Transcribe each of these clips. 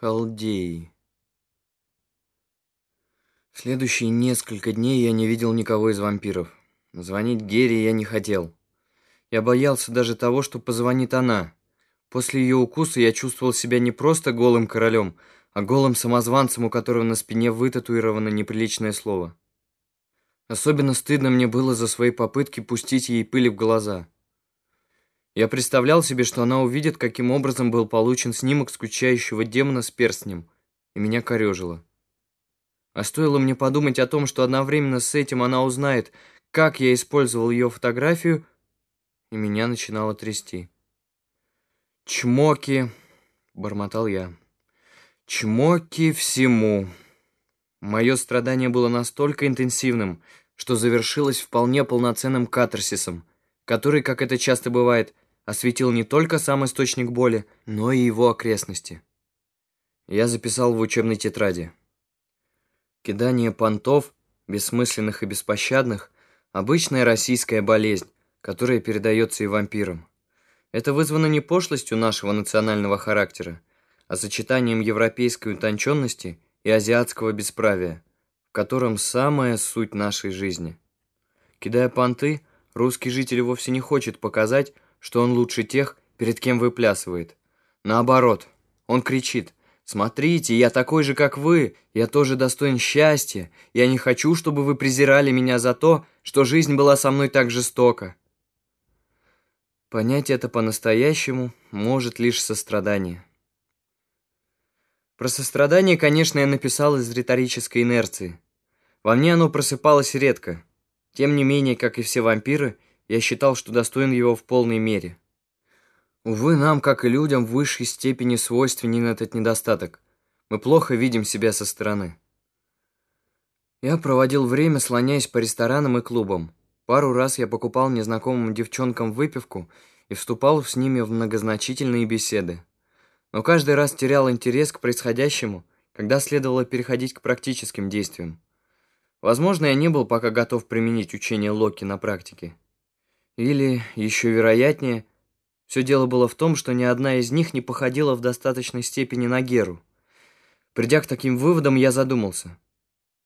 Халдеи. Следующие несколько дней я не видел никого из вампиров. Звонить Герри я не хотел. Я боялся даже того, что позвонит она. После ее укуса я чувствовал себя не просто голым королем, а голым самозванцем, у которого на спине вытатуировано неприличное слово. Особенно стыдно мне было за свои попытки пустить ей пыли в глаза. Я представлял себе, что она увидит, каким образом был получен снимок скучающего демона с перстнем, и меня корежило. А стоило мне подумать о том, что одновременно с этим она узнает, как я использовал ее фотографию, и меня начинало трясти. «Чмоки!» — бормотал я. «Чмоки всему!» Мое страдание было настолько интенсивным, что завершилось вполне полноценным катарсисом, который, как это часто бывает, осветил не только сам источник боли, но и его окрестности. Я записал в учебной тетради. Кидание понтов, бессмысленных и беспощадных, обычная российская болезнь, которая передается и вампирам. Это вызвано не пошлостью нашего национального характера, а сочетанием европейской утонченности и азиатского бесправия, в котором самая суть нашей жизни. Кидая понты, русский житель вовсе не хочет показать, что он лучше тех, перед кем выплясывает. Наоборот, он кричит «Смотрите, я такой же, как вы, я тоже достоин счастья, я не хочу, чтобы вы презирали меня за то, что жизнь была со мной так жестока». Понять это по-настоящему может лишь сострадание. Про сострадание, конечно, я написал из риторической инерции. Во мне оно просыпалось редко. Тем не менее, как и все вампиры, я считал, что достоин его в полной мере. Увы, нам, как и людям, в высшей степени свойственен этот недостаток. Мы плохо видим себя со стороны. Я проводил время, слоняясь по ресторанам и клубам. Пару раз я покупал незнакомым девчонкам выпивку и вступал с ними в многозначительные беседы. Но каждый раз терял интерес к происходящему, когда следовало переходить к практическим действиям. Возможно, я не был пока готов применить учение Локи на практике. Или, еще вероятнее, все дело было в том, что ни одна из них не походила в достаточной степени на Геру. Придя к таким выводам, я задумался.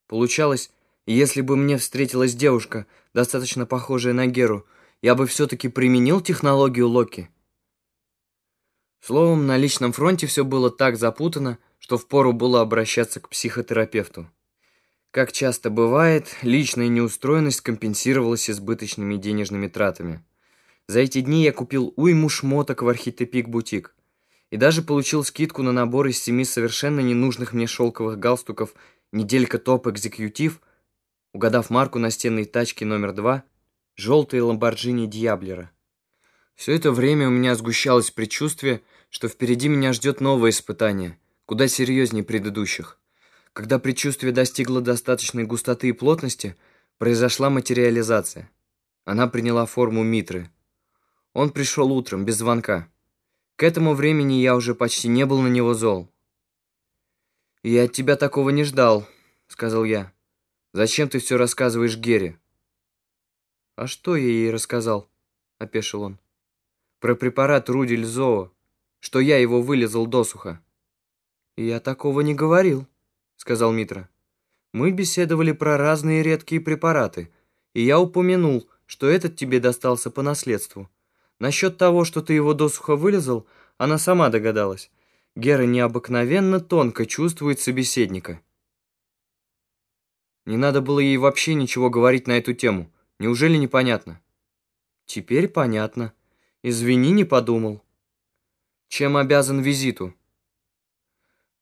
Получалось, если бы мне встретилась девушка, достаточно похожая на Геру, я бы все-таки применил технологию Локи. Словом, на личном фронте все было так запутано, что впору было обращаться к психотерапевту. Как часто бывает, личная неустроенность компенсировалась избыточными денежными тратами. За эти дни я купил уйму шмоток в Архитепик бутик и даже получил скидку на набор из семи совершенно ненужных мне шелковых галстуков «Неделька топ экзекьютив», угадав марку настенной тачки номер два, желтые Ламборджини Дьяблера. Все это время у меня сгущалось предчувствие, что впереди меня ждет новое испытание, куда серьезнее предыдущих. Когда предчувствие достигло достаточной густоты и плотности, произошла материализация. Она приняла форму Митры. Он пришел утром, без звонка. К этому времени я уже почти не был на него зол. «Я от тебя такого не ждал», — сказал я. «Зачем ты все рассказываешь Гере?» «А что я ей рассказал?» — опешил он. «Про препарат Рудель Зоо, что я его вылезал досуха». «Я такого не говорил». — сказал Митра. «Мы беседовали про разные редкие препараты, и я упомянул, что этот тебе достался по наследству. Насчет того, что ты его досуха вылезал, она сама догадалась. Гера необыкновенно тонко чувствует собеседника». Не надо было ей вообще ничего говорить на эту тему. Неужели непонятно? Теперь понятно. Извини, не подумал. Чем обязан визиту?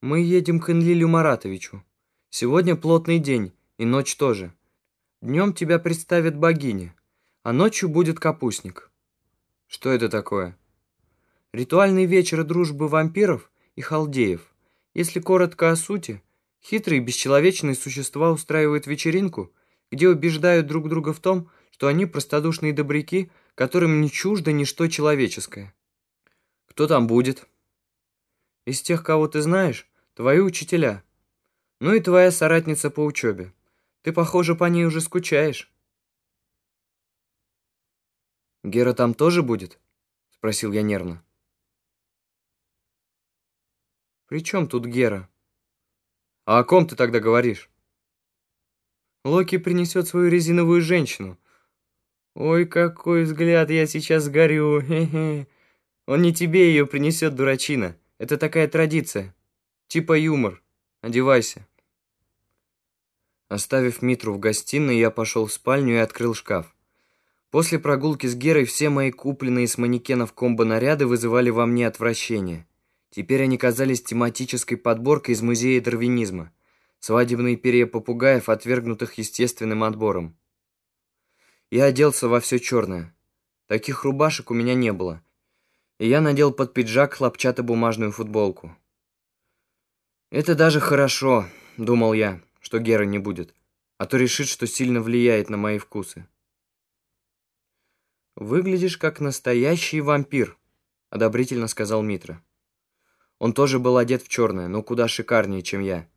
Мы едем к Энлилю Маратовичу. Сегодня плотный день, и ночь тоже. Днем тебя представит богиня, а ночью будет капустник. Что это такое? Ритуальный вечер дружбы вампиров и халдеев. Если коротко о сути, хитрые бесчеловечные существа устраивают вечеринку, где убеждают друг друга в том, что они простодушные добряки, которым не чуждо ничто человеческое. Кто там будет? Из тех, кого ты знаешь, твои учителя. Ну и твоя соратница по учебе. Ты, похоже, по ней уже скучаешь». «Гера там тоже будет?» — спросил я нервно. «При чем тут Гера?» «А о ком ты тогда говоришь?» «Локи принесет свою резиновую женщину. Ой, какой взгляд, я сейчас сгорю. Хе -хе. Он не тебе ее принесет, дурачина. Это такая традиция. Типа юмор. Одевайся». Оставив Митру в гостиной, я пошел в спальню и открыл шкаф. После прогулки с Герой все мои купленные с манекенов комбо-наряды вызывали во мне отвращение. Теперь они казались тематической подборкой из музея дарвинизма. Свадебные перья попугаев, отвергнутых естественным отбором. Я оделся во все черное. Таких рубашек у меня не было. И я надел под пиджак хлопчатобумажную футболку. «Это даже хорошо», — думал я, — «что Гера не будет, а то решит, что сильно влияет на мои вкусы». «Выглядишь как настоящий вампир», — одобрительно сказал Митра. Он тоже был одет в черное, но куда шикарнее, чем я.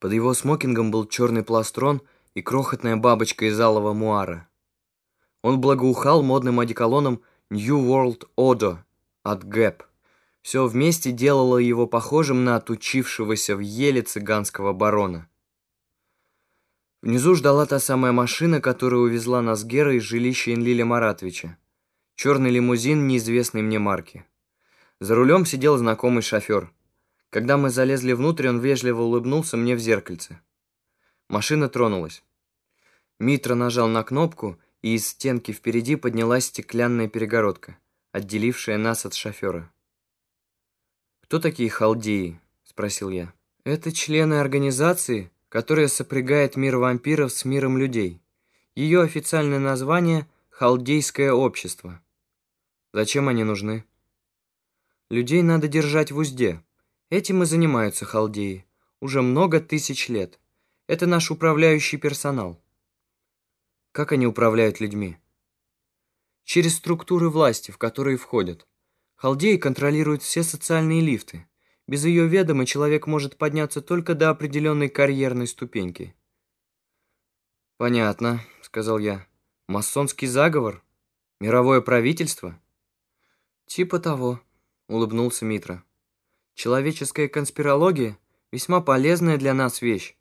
Под его смокингом был черный пластрон и крохотная бабочка из алого муара. Он благоухал модным одеколоном New World Order от Gap. Все вместе делало его похожим на отучившегося в еле цыганского барона. Внизу ждала та самая машина, которая увезла нас Гера из жилища Энлиля Маратовича. Черный лимузин неизвестной мне марки. За рулем сидел знакомый шофер. Когда мы залезли внутрь, он вежливо улыбнулся мне в зеркальце. Машина тронулась. Митра нажал на кнопку, и из стенки впереди поднялась стеклянная перегородка, отделившая нас от шофера. «Кто такие халдеи?» — спросил я. «Это члены организации, которая сопрягает мир вампиров с миром людей. Ее официальное название – Халдейское общество. Зачем они нужны? Людей надо держать в узде. Этим и занимаются халдеи. Уже много тысяч лет. Это наш управляющий персонал. Как они управляют людьми? Через структуры власти, в которые входят. Халдеи контролируют все социальные лифты. Без ее ведома человек может подняться только до определенной карьерной ступеньки. «Понятно», — сказал я. «Масонский заговор? Мировое правительство?» «Типа того», — улыбнулся Митра. «Человеческая конспирология — весьма полезная для нас вещь.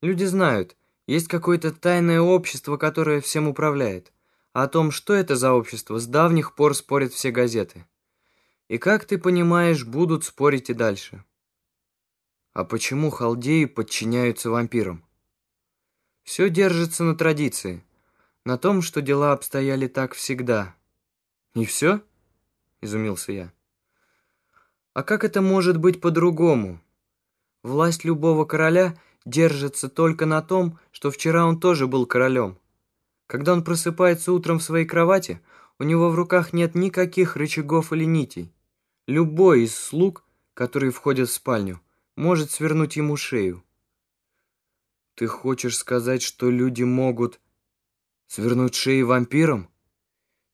Люди знают, есть какое-то тайное общество, которое всем управляет. А о том, что это за общество, с давних пор спорят все газеты. И, как ты понимаешь, будут спорить и дальше. А почему халдеи подчиняются вампирам? Все держится на традиции, на том, что дела обстояли так всегда. И все? Изумился я. А как это может быть по-другому? Власть любого короля держится только на том, что вчера он тоже был королем. Когда он просыпается утром в своей кровати, у него в руках нет никаких рычагов или нитей. Любой из слуг, которые входят в спальню, может свернуть ему шею. Ты хочешь сказать, что люди могут свернуть шеи вампирам?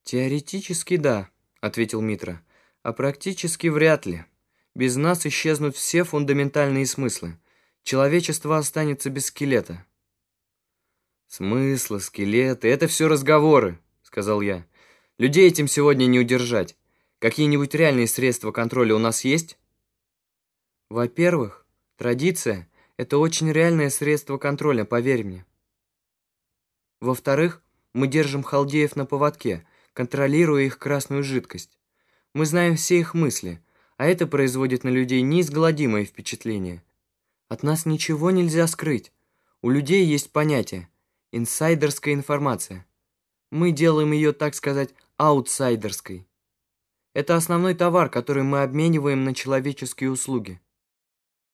Теоретически да, ответил Митра, а практически вряд ли. Без нас исчезнут все фундаментальные смыслы. Человечество останется без скелета. Смыслы, скелеты — это все разговоры, сказал я. Людей этим сегодня не удержать. Какие-нибудь реальные средства контроля у нас есть? Во-первых, традиция – это очень реальное средство контроля, поверь мне. Во-вторых, мы держим халдеев на поводке, контролируя их красную жидкость. Мы знаем все их мысли, а это производит на людей неизгладимое впечатление. От нас ничего нельзя скрыть. У людей есть понятие – инсайдерская информация. Мы делаем ее, так сказать, аутсайдерской. Это основной товар, который мы обмениваем на человеческие услуги.